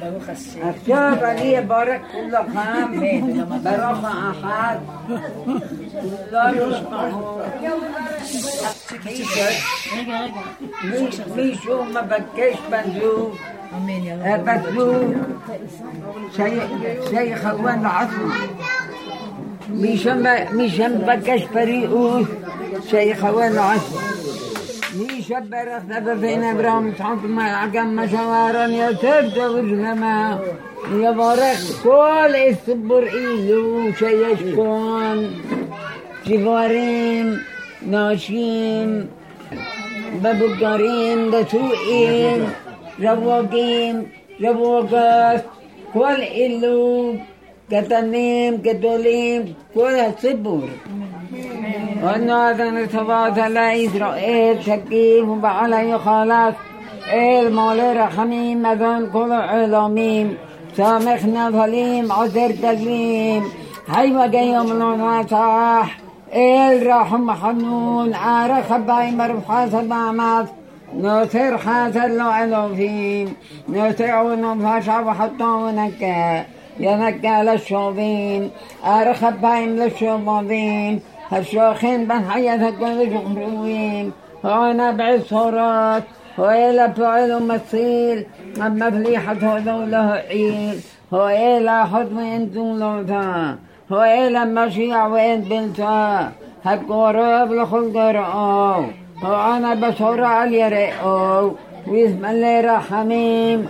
ברוך השם. עכשיו אני אברך כולכם ברוך האחד, כולנו משפחות. רגע, רגע. מי- מישהו מבקש בן זוג, אמן, יא אה, רב. בת זוג, שיחוון לעצמו. نيشبر اختفى فينا برام تحط ما عقم مشوارا يا تبدا وجمما يا بارك كل السبر ايزو شيشكون جبارين ناشين ببقارين دسوئين رواقين رواقات كل إلو كتنيم كتوليم كل السبر وأنه أذن لا إسرائيل تكيف وبعلي خلاص. إل مولي رحميم مدن كل علاميم سامحنا ظليم عذر تقليم هاي وجاي يوم نصاح إل رحم حنون عارخ باي مرفحة بعمات نصير حاسد لو علوفيم نطيع ونفشع وحطه ونكا ينكا للشوبين. أرخب بايم للشوبين. الشيوخين بالحياة الدنيا وأنا غانا صورات وإلى فعل مثيل أما فليحة له عيل وإلى حد وين دولتا وإلى مشيع وإن بنتا. القرى يبلغ القراء وأنا بسرعة ليرئوا ويثمن لي رحميم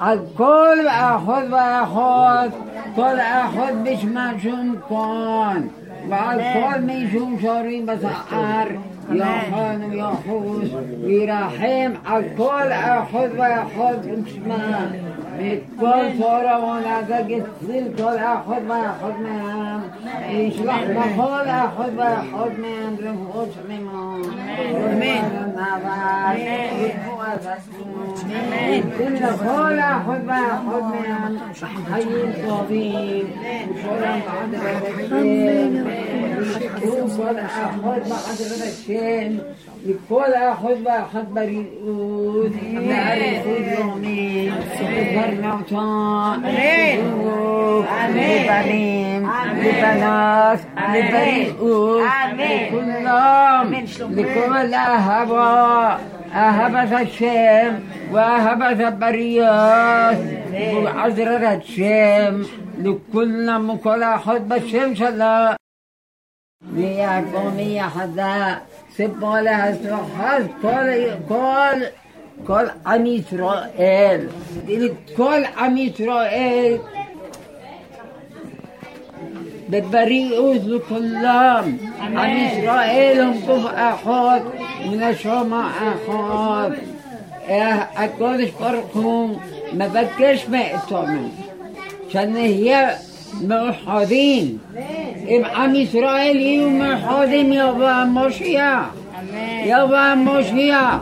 عالكل أخذ وأخذ. کل احد بشمشون کن. و از کل میشون بس ار. یا خانم یا خوز. بیرحیم از کل احد و احد بشمن بكل صورة ونعتقد تصير كل أخذ وأخذ منهم يشلح بكل أخذ وأخذ منهم رفوش منهم ومن النظر وتسليم تمنا خالا خود با خود من حیل قاضیم خودم بعد بدکیم تو خود خود بعد بدکیم لكل خود با خود برید اود نهر خود رامین برنامتان لأبوك لبنين لبنات لبيئوك لكلهم لكل أهباء أهبة الشام وأهبة البريات وعذرة الشام لكل مكلا حد الشام شلا. يا قومي حدا سبوا لها سلحات كل كل كل عم إسرائيل. كل عم إسرائيل. לכולם. עם ישראל הם גוף אחות ונשמה אחות. הקודש ברוך הוא מבקש מאיתנו שנהיה מאוחדים. אם עם ישראל יהיו מאוחדים יבוא המושיע. יבוא המושיע.